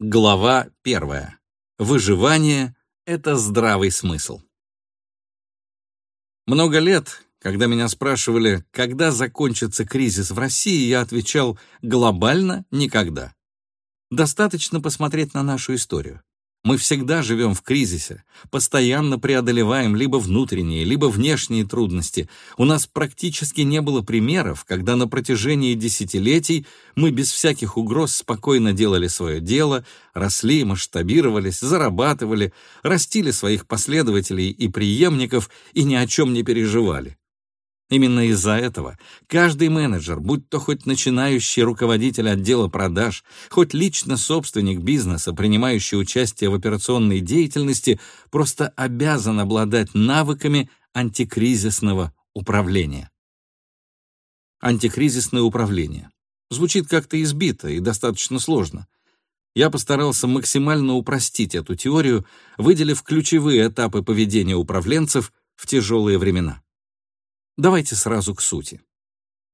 Глава первая. Выживание — это здравый смысл. Много лет, когда меня спрашивали, когда закончится кризис в России, я отвечал «глобально — никогда». Достаточно посмотреть на нашу историю. Мы всегда живем в кризисе, постоянно преодолеваем либо внутренние, либо внешние трудности. У нас практически не было примеров, когда на протяжении десятилетий мы без всяких угроз спокойно делали свое дело, росли, масштабировались, зарабатывали, растили своих последователей и преемников и ни о чем не переживали. Именно из-за этого каждый менеджер, будь то хоть начинающий руководитель отдела продаж, хоть лично собственник бизнеса, принимающий участие в операционной деятельности, просто обязан обладать навыками антикризисного управления. Антикризисное управление. Звучит как-то избито и достаточно сложно. Я постарался максимально упростить эту теорию, выделив ключевые этапы поведения управленцев в тяжелые времена. Давайте сразу к сути.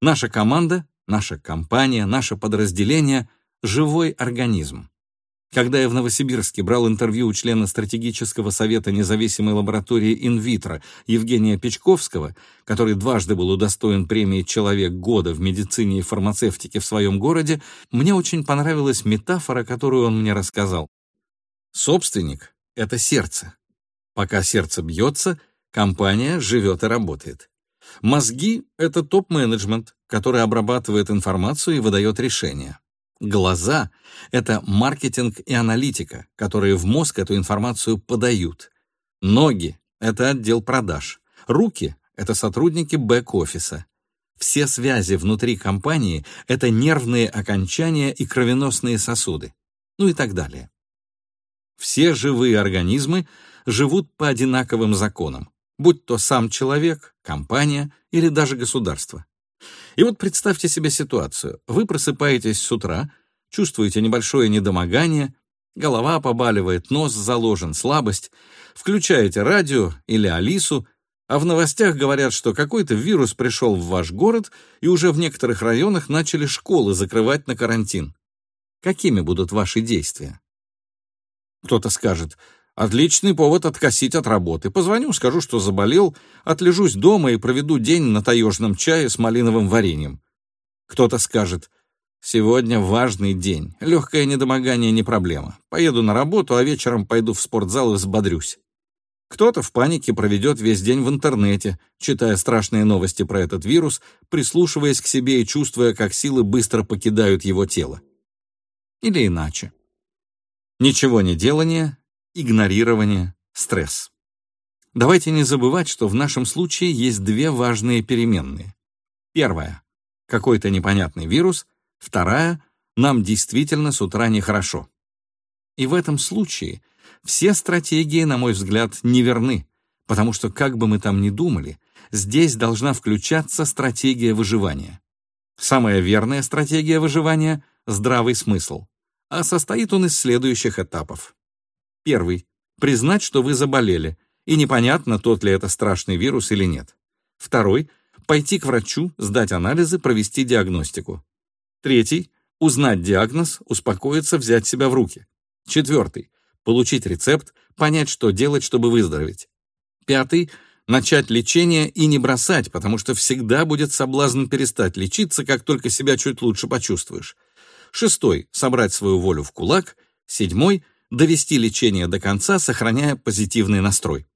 Наша команда, наша компания, наше подразделение — живой организм. Когда я в Новосибирске брал интервью у члена стратегического совета независимой лаборатории инвитро Евгения Печковского, который дважды был удостоен премии «Человек года» в медицине и фармацевтике в своем городе, мне очень понравилась метафора, которую он мне рассказал. Собственник — это сердце. Пока сердце бьется, компания живет и работает. Мозги — это топ-менеджмент, который обрабатывает информацию и выдает решения. Глаза — это маркетинг и аналитика, которые в мозг эту информацию подают. Ноги — это отдел продаж. Руки — это сотрудники бэк-офиса. Все связи внутри компании — это нервные окончания и кровеносные сосуды. Ну и так далее. Все живые организмы живут по одинаковым законам будь то сам человек, компания или даже государство. И вот представьте себе ситуацию. Вы просыпаетесь с утра, чувствуете небольшое недомогание, голова побаливает, нос заложен, слабость, включаете радио или Алису, а в новостях говорят, что какой-то вирус пришел в ваш город и уже в некоторых районах начали школы закрывать на карантин. Какими будут ваши действия? Кто-то скажет, Отличный повод откосить от работы. Позвоню, скажу, что заболел, отлежусь дома и проведу день на таежном чае с малиновым вареньем. Кто-то скажет, сегодня важный день, легкое недомогание не проблема. Поеду на работу, а вечером пойду в спортзал и взбодрюсь. Кто-то в панике проведет весь день в интернете, читая страшные новости про этот вирус, прислушиваясь к себе и чувствуя, как силы быстро покидают его тело. Или иначе. Ничего не делание игнорирование, стресс. Давайте не забывать, что в нашем случае есть две важные переменные. Первая — какой-то непонятный вирус. Вторая — нам действительно с утра нехорошо. И в этом случае все стратегии, на мой взгляд, неверны, потому что, как бы мы там ни думали, здесь должна включаться стратегия выживания. Самая верная стратегия выживания — здравый смысл, а состоит он из следующих этапов. Первый. Признать, что вы заболели, и непонятно, тот ли это страшный вирус или нет. Второй. Пойти к врачу, сдать анализы, провести диагностику. Третий. Узнать диагноз, успокоиться, взять себя в руки. Четвертый. Получить рецепт, понять, что делать, чтобы выздороветь. Пятый. Начать лечение и не бросать, потому что всегда будет соблазн перестать лечиться, как только себя чуть лучше почувствуешь. Шестой. Собрать свою волю в кулак. Седьмой довести лечение до конца, сохраняя позитивный настрой.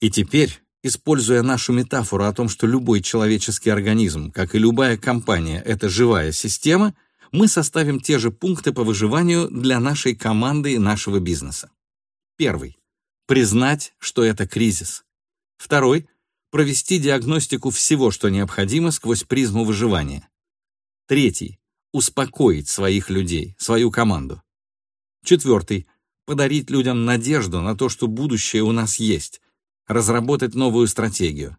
И теперь, используя нашу метафору о том, что любой человеческий организм, как и любая компания, это живая система, мы составим те же пункты по выживанию для нашей команды и нашего бизнеса. Первый. Признать, что это кризис. Второй. Провести диагностику всего, что необходимо, сквозь призму выживания. Третий. Успокоить своих людей, свою команду. Четвертый подарить людям надежду на то, что будущее у нас есть, разработать новую стратегию.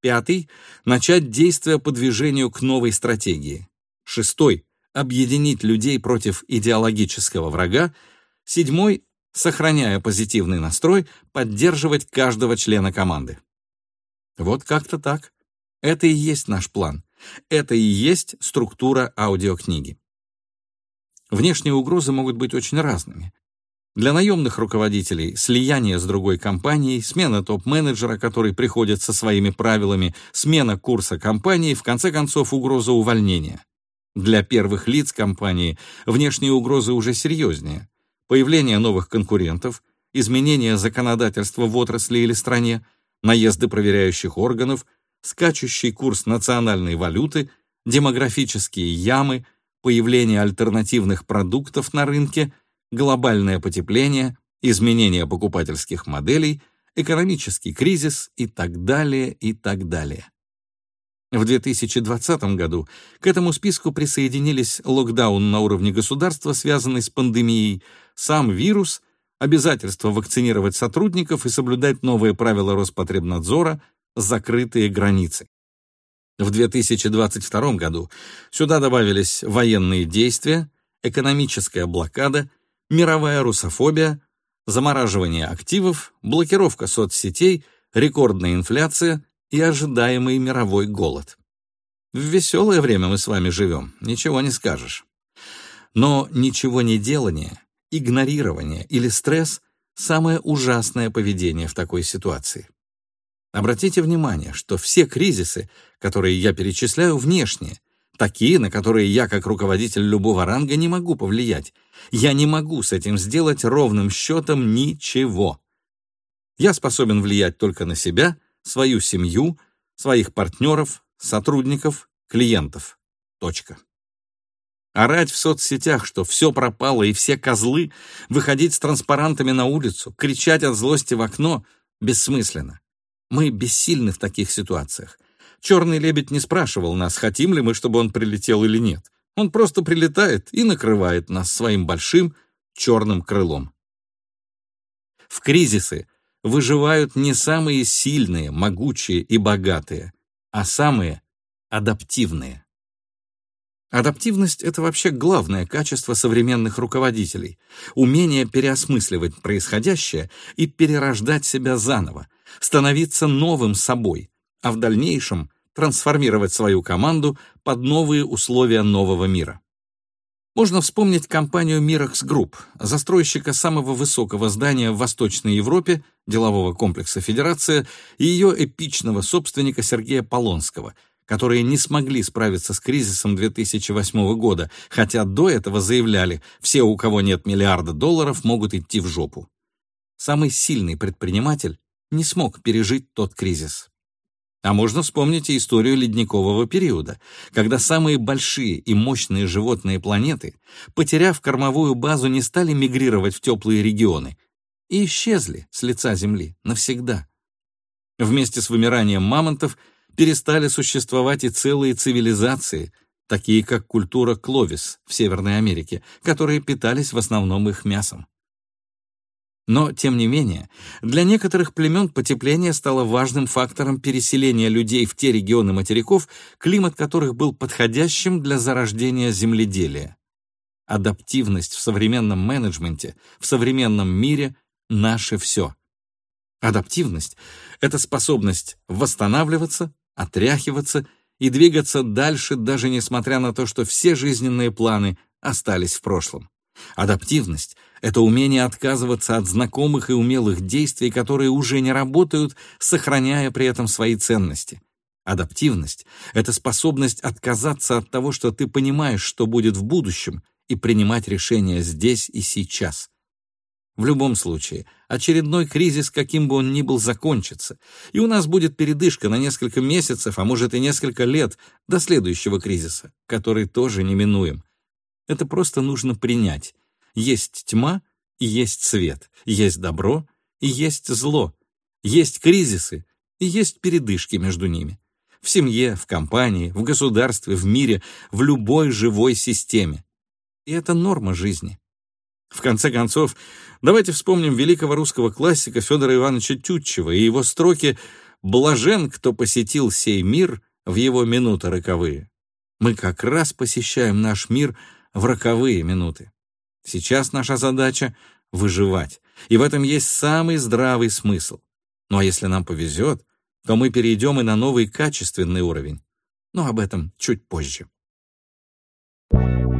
Пятый — начать действия по движению к новой стратегии. Шестой — объединить людей против идеологического врага. Седьмой — сохраняя позитивный настрой, поддерживать каждого члена команды. Вот как-то так. Это и есть наш план. Это и есть структура аудиокниги. Внешние угрозы могут быть очень разными. Для наемных руководителей слияние с другой компанией, смена топ-менеджера, который приходит со своими правилами, смена курса компании, в конце концов угроза увольнения. Для первых лиц компании внешние угрозы уже серьезнее. Появление новых конкурентов, изменение законодательства в отрасли или стране, наезды проверяющих органов, скачущий курс национальной валюты, демографические ямы, появление альтернативных продуктов на рынке – глобальное потепление, изменение покупательских моделей, экономический кризис и так далее, и так далее. В 2020 году к этому списку присоединились локдаун на уровне государства, связанный с пандемией, сам вирус, обязательство вакцинировать сотрудников и соблюдать новые правила Роспотребнадзора, закрытые границы. В 2022 году сюда добавились военные действия, экономическая блокада, мировая русофобия, замораживание активов, блокировка соцсетей, рекордная инфляция и ожидаемый мировой голод. В веселое время мы с вами живем, ничего не скажешь. Но ничего не делание, игнорирование или стресс – самое ужасное поведение в такой ситуации. Обратите внимание, что все кризисы, которые я перечисляю, внешние, такие, на которые я, как руководитель любого ранга, не могу повлиять. Я не могу с этим сделать ровным счетом ничего. Я способен влиять только на себя, свою семью, своих партнеров, сотрудников, клиентов. Точка. Орать в соцсетях, что все пропало и все козлы, выходить с транспарантами на улицу, кричать от злости в окно — бессмысленно. Мы бессильны в таких ситуациях. Черный лебедь не спрашивал нас, хотим ли мы, чтобы он прилетел или нет. Он просто прилетает и накрывает нас своим большим черным крылом. В кризисы выживают не самые сильные, могучие и богатые, а самые адаптивные. Адаптивность — это вообще главное качество современных руководителей. Умение переосмысливать происходящее и перерождать себя заново, становиться новым собой, а в дальнейшем трансформировать свою команду под новые условия нового мира. Можно вспомнить компанию Mirax Group, застройщика самого высокого здания в Восточной Европе, делового комплекса «Федерация», и ее эпичного собственника Сергея Полонского, которые не смогли справиться с кризисом 2008 года, хотя до этого заявляли, все, у кого нет миллиарда долларов, могут идти в жопу. Самый сильный предприниматель не смог пережить тот кризис. А можно вспомнить и историю ледникового периода, когда самые большие и мощные животные планеты, потеряв кормовую базу, не стали мигрировать в теплые регионы и исчезли с лица Земли навсегда. Вместе с вымиранием мамонтов перестали существовать и целые цивилизации, такие как культура Кловис в Северной Америке, которые питались в основном их мясом. Но, тем не менее, для некоторых племен потепление стало важным фактором переселения людей в те регионы материков, климат которых был подходящим для зарождения земледелия. Адаптивность в современном менеджменте, в современном мире — наше все. Адаптивность — это способность восстанавливаться, отряхиваться и двигаться дальше, даже несмотря на то, что все жизненные планы остались в прошлом. Адаптивность — это умение отказываться от знакомых и умелых действий, которые уже не работают, сохраняя при этом свои ценности. Адаптивность — это способность отказаться от того, что ты понимаешь, что будет в будущем, и принимать решения здесь и сейчас. В любом случае, очередной кризис, каким бы он ни был, закончится, и у нас будет передышка на несколько месяцев, а может и несколько лет до следующего кризиса, который тоже неминуем. Это просто нужно принять. Есть тьма и есть свет, есть добро и есть зло, есть кризисы и есть передышки между ними. В семье, в компании, в государстве, в мире, в любой живой системе. И это норма жизни. В конце концов, давайте вспомним великого русского классика Федора Ивановича Тютчева и его строки «Блажен, кто посетил сей мир в его минуты роковые». Мы как раз посещаем наш мир в роковые минуты. Сейчас наша задача — выживать, и в этом есть самый здравый смысл. Ну а если нам повезет, то мы перейдем и на новый качественный уровень. Но об этом чуть позже. Thank you.